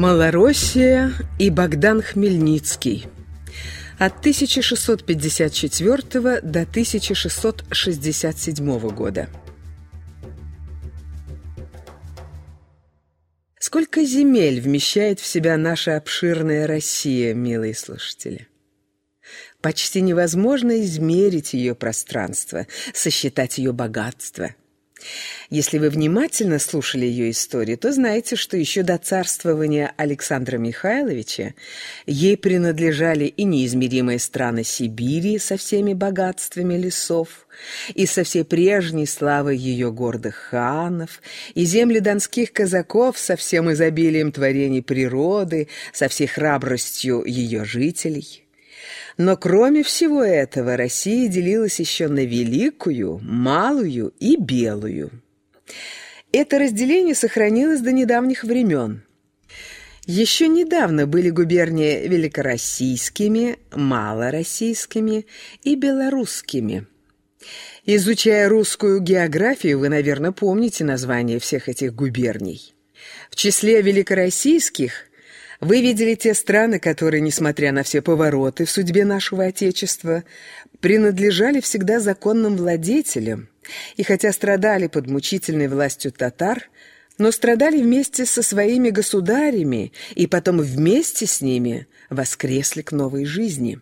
Малороссия и Богдан Хмельницкий от 1654 до 1667 года. Сколько земель вмещает в себя наша обширная Россия, милые слушатели? Почти невозможно измерить ее пространство, сосчитать ее богатство – если вы внимательно слушали ее историю, то знаете, что еще до царствования Александра Михайловича ей принадлежали и неизмеримые страны Сибири со всеми богатствами лесов, и со всей прежней славой ее гордых ханов, и земли донских казаков со всем изобилием творений природы, со всей храбростью ее жителей. Но кроме всего этого Россия делилась еще на великую, малую и белую. Это разделение сохранилось до недавних времен. Еще недавно были губернии великороссийскими, малороссийскими и белорусскими. Изучая русскую географию, вы, наверное, помните название всех этих губерний. В числе великороссийских вы видели те страны, которые, несмотря на все повороты в судьбе нашего Отечества, принадлежали всегда законным владетелям, и хотя страдали под мучительной властью татар, но страдали вместе со своими государями и потом вместе с ними воскресли к новой жизни.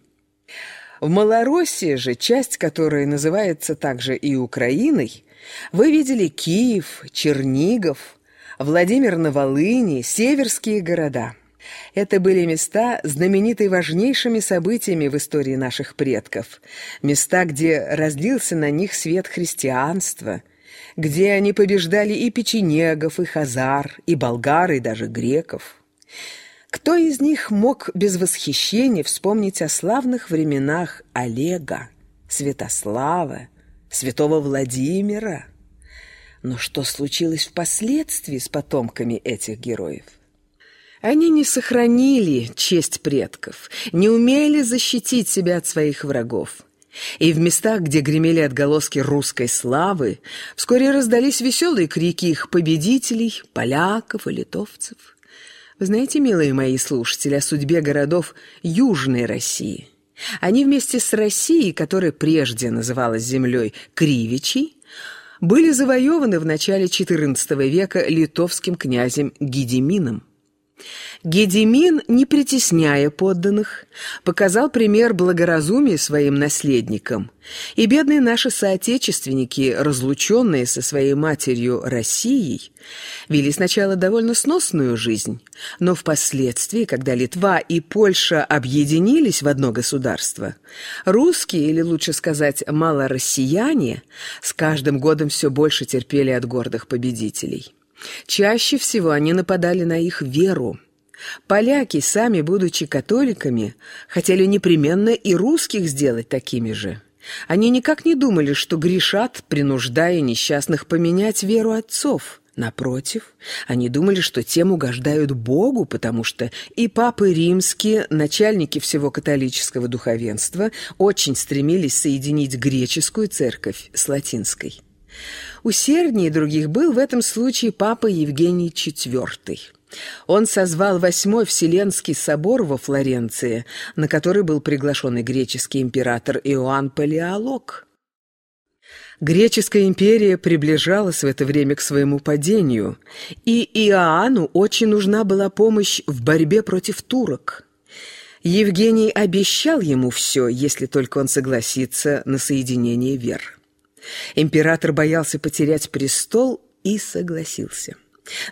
В Малороссии же, часть которой называется также и Украиной, вы видели Киев, Чернигов, Владимир на Волыни, северские города – это были места, знаменитые важнейшими событиями в истории наших предков. Места, где разлился на них свет христианства, где они побеждали и печенегов, и хазар, и болгар, и даже греков. Кто из них мог без восхищения вспомнить о славных временах Олега, Святослава, святого Владимира? Но что случилось впоследствии с потомками этих героев? Они не сохранили честь предков, не умели защитить себя от своих врагов. И в местах, где гремели отголоски русской славы, вскоре раздались веселые крики их победителей, поляков и литовцев. Вы знаете, милые мои слушатели, о судьбе городов Южной России. Они вместе с Россией, которая прежде называлась землей Кривичей, были завоеваны в начале XIV века литовским князем Гедемином. Гедемин, не притесняя подданных, показал пример благоразумия своим наследникам, и бедные наши соотечественники, разлученные со своей матерью Россией, вели сначала довольно сносную жизнь, но впоследствии, когда Литва и Польша объединились в одно государство, русские, или лучше сказать, малороссияне, с каждым годом все больше терпели от гордых победителей. Чаще всего они нападали на их веру. Поляки, сами будучи католиками, хотели непременно и русских сделать такими же. Они никак не думали, что грешат, принуждая несчастных поменять веру отцов. Напротив, они думали, что тем угождают Богу, потому что и папы римские, начальники всего католического духовенства, очень стремились соединить греческую церковь с латинской. Усерднее других был в этом случае папа Евгений IV. Он созвал Восьмой Вселенский собор во Флоренции, на который был приглашен и греческий император Иоанн Палеолог. Греческая империя приближалась в это время к своему падению, и Иоанну очень нужна была помощь в борьбе против турок. Евгений обещал ему все, если только он согласится на соединение вер. Император боялся потерять престол и согласился.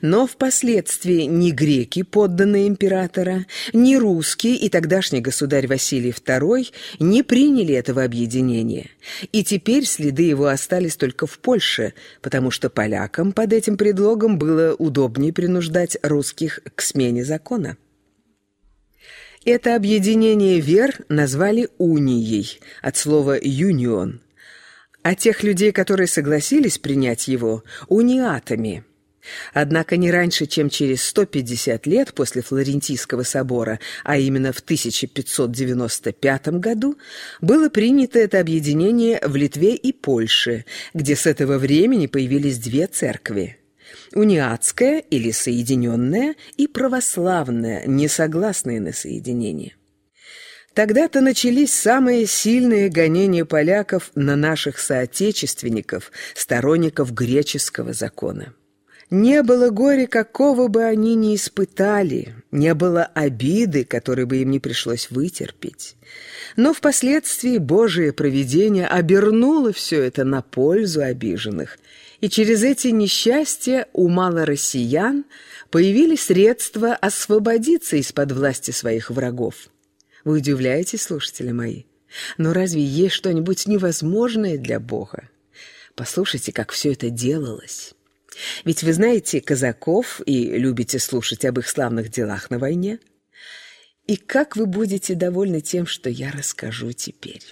Но впоследствии ни греки, подданные императора, ни русские и тогдашний государь Василий II не приняли этого объединения. И теперь следы его остались только в Польше, потому что полякам под этим предлогом было удобнее принуждать русских к смене закона. Это объединение вер назвали унией, от слова «юнион», а тех людей, которые согласились принять его, униатами. Однако не раньше, чем через 150 лет после Флорентийского собора, а именно в 1595 году, было принято это объединение в Литве и Польше, где с этого времени появились две церкви. униатское или соединенное и православное, несогласное на соединение. Тогда-то начались самые сильные гонения поляков на наших соотечественников, сторонников греческого закона. Не было горя, какого бы они ни испытали, не было обиды, которой бы им не пришлось вытерпеть. Но впоследствии Божие провидение обернуло все это на пользу обиженных, и через эти несчастья у малороссиян появились средства освободиться из-под власти своих врагов. Вы удивляетесь, слушатели мои? Но разве есть что-нибудь невозможное для Бога? Послушайте, как все это делалось. Ведь вы знаете казаков и любите слушать об их славных делах на войне. И как вы будете довольны тем, что я расскажу теперь?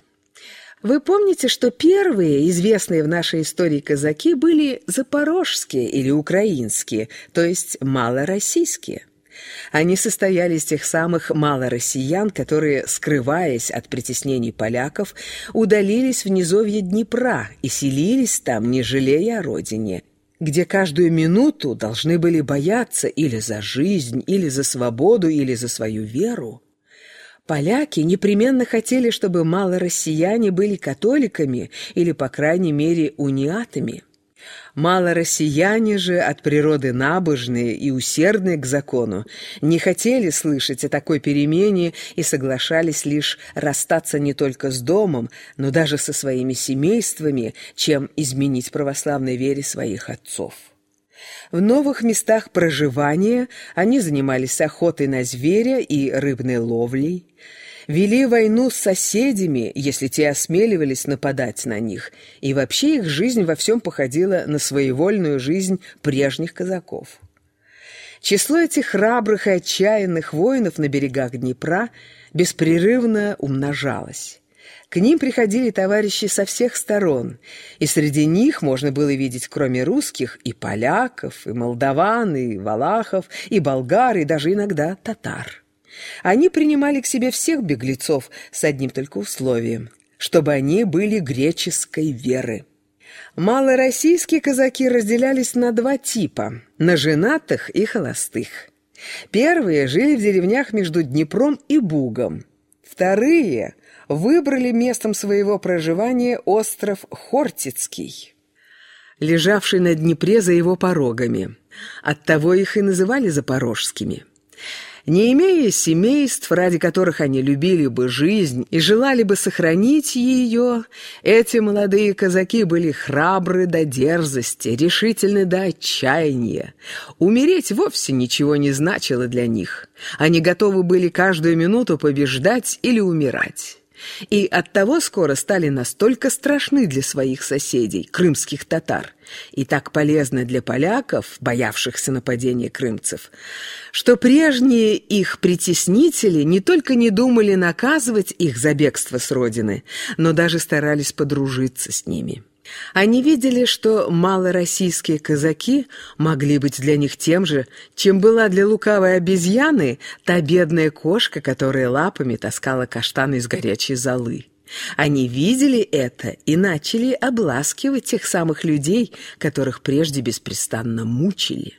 Вы помните, что первые известные в нашей истории казаки были запорожские или украинские, то есть малороссийские – они состояли из тех самых малороссиян, которые, скрываясь от притеснений поляков, удалились в низовье Днепра и селились там, не жалея о родине, где каждую минуту должны были бояться или за жизнь, или за свободу, или за свою веру. Поляки непременно хотели, чтобы малороссияне были католиками или, по крайней мере, униатами. Мало россияне же, от природы набожные и усердные к закону, не хотели слышать о такой перемене и соглашались лишь расстаться не только с домом, но даже со своими семействами, чем изменить православной вере своих отцов. В новых местах проживания они занимались охотой на зверя и рыбной ловлей, вели войну с соседями, если те осмеливались нападать на них, и вообще их жизнь во всем походила на своевольную жизнь прежних казаков. Число этих храбрых и отчаянных воинов на берегах Днепра беспрерывно умножалось. К ним приходили товарищи со всех сторон, и среди них можно было видеть, кроме русских, и поляков, и молдаван, и валахов, и болгар, и даже иногда татар. Они принимали к себе всех беглецов с одним только условием, чтобы они были греческой веры. Малороссийские казаки разделялись на два типа – на женатых и холостых. Первые жили в деревнях между Днепром и Бугом. Вторые выбрали местом своего проживания остров Хортицкий, лежавший на Днепре за его порогами. Оттого их и называли запорожскими – не имея семейств, ради которых они любили бы жизнь и желали бы сохранить ее, эти молодые казаки были храбры до дерзости, решительны до отчаяния. Умереть вовсе ничего не значило для них. Они готовы были каждую минуту побеждать или умирать и оттого скоро стали настолько страшны для своих соседей, крымских татар, и так полезны для поляков, боявшихся нападения крымцев, что прежние их притеснители не только не думали наказывать их за бегство с родины, но даже старались подружиться с ними. Они видели, что малороссийские казаки могли быть для них тем же, чем была для лукавой обезьяны та бедная кошка, которая лапами таскала каштаны из горячей золы. Они видели это и начали обласкивать тех самых людей, которых прежде беспрестанно мучили.